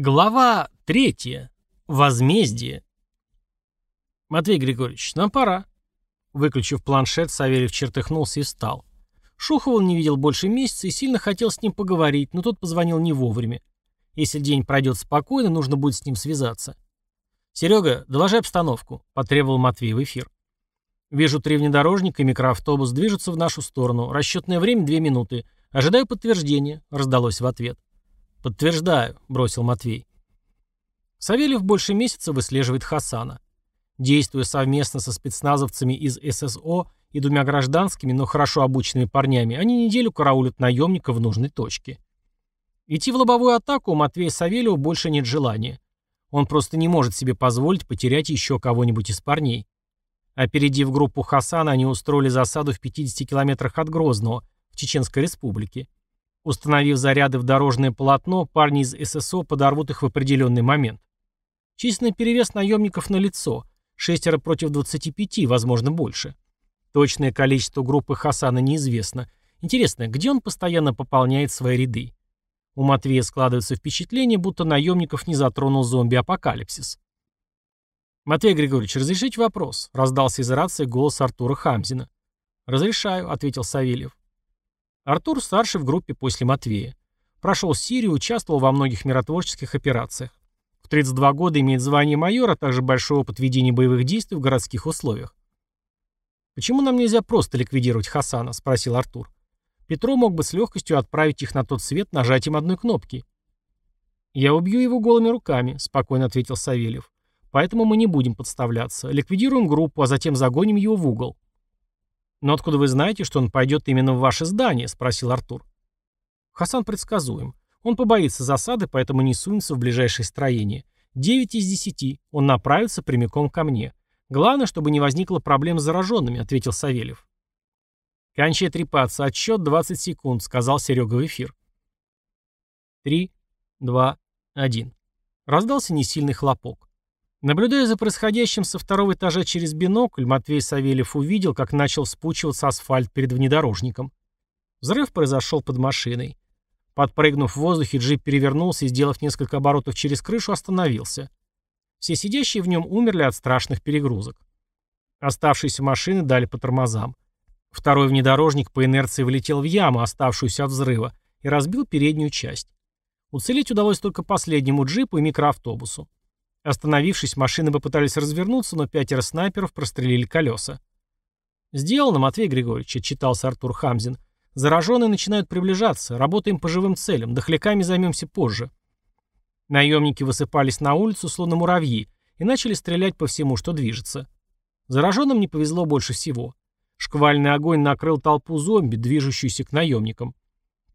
Глава третья. Возмездие. Матвей Григорьевич, нам пора. Выключив планшет, Савельев чертыхнулся и встал. Шухова не видел больше месяца и сильно хотел с ним поговорить, но тот позвонил не вовремя. Если день пройдет спокойно, нужно будет с ним связаться. «Серега, доложи обстановку», — потребовал Матвей в эфир. «Вижу три внедорожника и микроавтобус движутся в нашу сторону. Расчетное время — две минуты. Ожидаю подтверждения», — раздалось в ответ. «Подтверждаю», — бросил Матвей. Савельев больше месяца выслеживает Хасана. Действуя совместно со спецназовцами из ССО и двумя гражданскими, но хорошо обученными парнями, они неделю караулят наемника в нужной точке. Идти в лобовую атаку у Матвея Савельева больше нет желания. Он просто не может себе позволить потерять еще кого-нибудь из парней. Опередив группу Хасана, они устроили засаду в 50 километрах от Грозного, в Чеченской республике. Установив заряды в дорожное полотно, парни из ССО подорвут их в определенный момент. Численный перевес наемников на лицо. Шестеро против 25, возможно, больше. Точное количество группы Хасана неизвестно. Интересно, где он постоянно пополняет свои ряды? У Матвея складывается впечатление, будто наемников не затронул зомби-апокалипсис. «Матвей Григорьевич, разрешите вопрос?» — раздался из рации голос Артура Хамзина. «Разрешаю», — ответил Савельев. Артур старший в группе после Матвея. Прошел Сирию, участвовал во многих миротворческих операциях. В 32 года имеет звание майора, а также большой опыт ведения боевых действий в городских условиях. «Почему нам нельзя просто ликвидировать Хасана?» – спросил Артур. Петро мог бы с легкостью отправить их на тот свет нажатием одной кнопки. «Я убью его голыми руками», – спокойно ответил Савельев. «Поэтому мы не будем подставляться. Ликвидируем группу, а затем загоним его в угол. «Но откуда вы знаете, что он пойдет именно в ваше здание?» — спросил Артур. Хасан предсказуем. Он побоится засады, поэтому не сунется в ближайшее строение. Девять из десяти. Он направится прямиком ко мне. Главное, чтобы не возникло проблем с зараженными», — ответил Савельев. «Кончай трепаться. Отсчет 20 секунд», — сказал Серега в эфир. «Три, два, один». Раздался несильный хлопок. Наблюдая за происходящим со второго этажа через бинокль, Матвей Савельев увидел, как начал вспучиваться асфальт перед внедорожником. Взрыв произошел под машиной. Подпрыгнув в воздухе, джип перевернулся и, сделав несколько оборотов через крышу, остановился. Все сидящие в нем умерли от страшных перегрузок. Оставшиеся машины дали по тормозам. Второй внедорожник по инерции влетел в яму, оставшуюся от взрыва, и разбил переднюю часть. Уцелеть удалось только последнему джипу и микроавтобусу. Остановившись, машины попытались развернуться, но пятеро снайперов прострелили колеса. «Сделано, Матвей Григорьевич», — отчитался Артур Хамзин. «Зараженные начинают приближаться. Работаем по живым целям. Дохляками займемся позже». Наемники высыпались на улицу, словно муравьи, и начали стрелять по всему, что движется. Зараженным не повезло больше всего. Шквальный огонь накрыл толпу зомби, движущуюся к наемникам.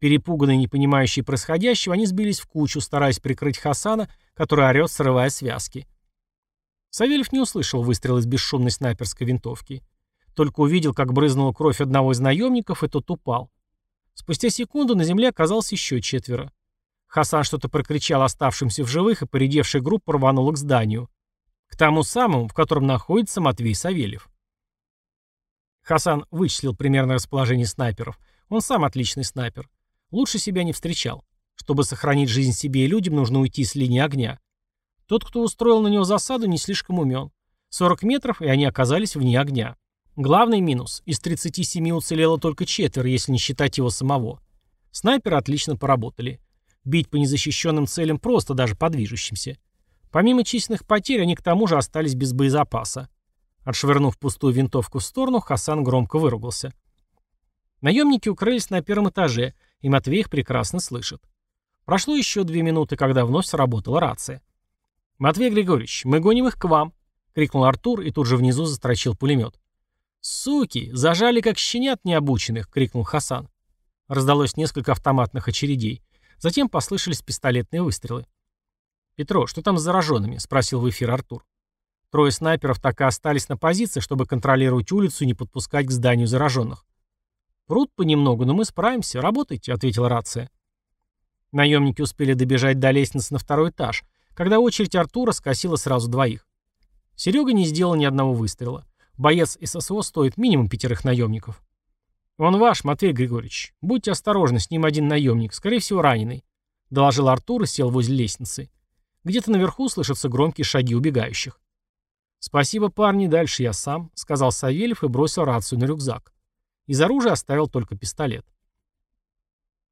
Перепуганные, не понимающие происходящего, они сбились в кучу, стараясь прикрыть Хасана, который орет, срывая связки. Савельев не услышал выстрел из бесшумной снайперской винтовки. Только увидел, как брызнула кровь одного из наемников, и тот упал. Спустя секунду на земле оказалось еще четверо. Хасан что-то прокричал оставшимся в живых, и поредевшая группа рванула к зданию. К тому самому, в котором находится Матвей Савельев. Хасан вычислил примерное расположение снайперов. Он сам отличный снайпер. Лучше себя не встречал. Чтобы сохранить жизнь себе и людям, нужно уйти с линии огня. Тот, кто устроил на него засаду, не слишком умен. 40 метров, и они оказались вне огня. Главный минус – из 37 уцелело только четверо, если не считать его самого. Снайперы отлично поработали. Бить по незащищенным целям просто, даже по движущимся. Помимо численных потерь, они к тому же остались без боезапаса. Отшвырнув пустую винтовку в сторону, Хасан громко выругался. Наемники укрылись на первом этаже, и Матвей их прекрасно слышит. Прошло еще две минуты, когда вновь сработала рация. «Матвей Григорьевич, мы гоним их к вам!» — крикнул Артур, и тут же внизу застрочил пулемет. «Суки! Зажали, как щенят необученных!» — крикнул Хасан. Раздалось несколько автоматных очередей. Затем послышались пистолетные выстрелы. «Петро, что там с зараженными?» — спросил в эфир Артур. Трое снайперов так и остались на позиции, чтобы контролировать улицу и не подпускать к зданию зараженных. «Пруд понемногу, но мы справимся. Работайте», — ответила рация. Наемники успели добежать до лестницы на второй этаж, когда очередь Артура скосила сразу двоих. Серега не сделал ни одного выстрела. Боец ССО стоит минимум пятерых наемников. «Он ваш, Матвей Григорьевич. Будьте осторожны, с ним один наемник, скорее всего, раненый», — доложил Артур и сел возле лестницы. Где-то наверху слышатся громкие шаги убегающих. «Спасибо, парни, дальше я сам», — сказал Савельев и бросил рацию на рюкзак. Из оружия оставил только пистолет.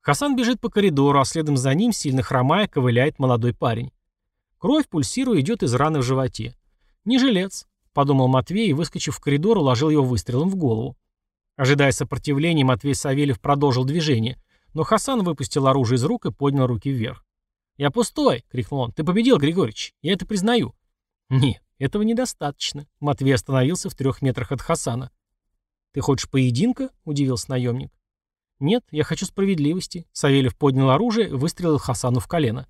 Хасан бежит по коридору, а следом за ним, сильно хромая, ковыляет молодой парень. Кровь, пульсируя, идет из раны в животе. «Не жилец», — подумал Матвей и, выскочив в коридор, уложил его выстрелом в голову. Ожидая сопротивления, Матвей Савельев продолжил движение, но Хасан выпустил оружие из рук и поднял руки вверх. «Я пустой!» — крикнул он. «Ты победил, Григорьевич! Я это признаю!» «Нет, этого недостаточно». Матвей остановился в трех метрах от Хасана. «Ты хочешь поединка?» — удивился наемник. «Нет, я хочу справедливости». Савельев поднял оружие выстрелил Хасану в колено.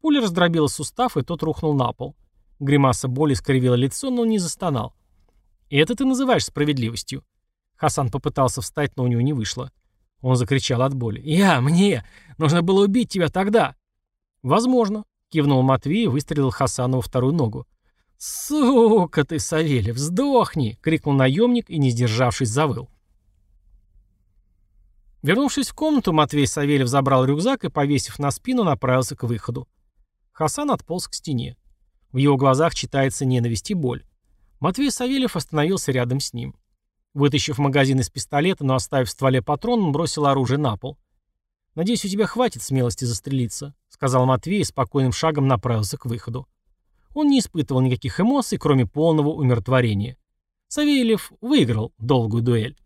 Пуля раздробила сустав, и тот рухнул на пол. Гримаса боли скривила лицо, но он не застонал. «И это ты называешь справедливостью?» Хасан попытался встать, но у него не вышло. Он закричал от боли. «Я, мне! Нужно было убить тебя тогда!» «Возможно», — кивнул Матвей и выстрелил Хасану во вторую ногу. «Сука ты, Савельев, сдохни!» — крикнул наемник и, не сдержавшись, завыл. Вернувшись в комнату, Матвей Савельев забрал рюкзак и, повесив на спину, направился к выходу. Хасан отполз к стене. В его глазах читается ненависть и боль. Матвей Савельев остановился рядом с ним. Вытащив магазин из пистолета, но оставив в стволе патрон, он бросил оружие на пол. «Надеюсь, у тебя хватит смелости застрелиться», — сказал Матвей и спокойным шагом направился к выходу. Он не испытывал никаких эмоций, кроме полного умиротворения. Савельев выиграл долгую дуэль.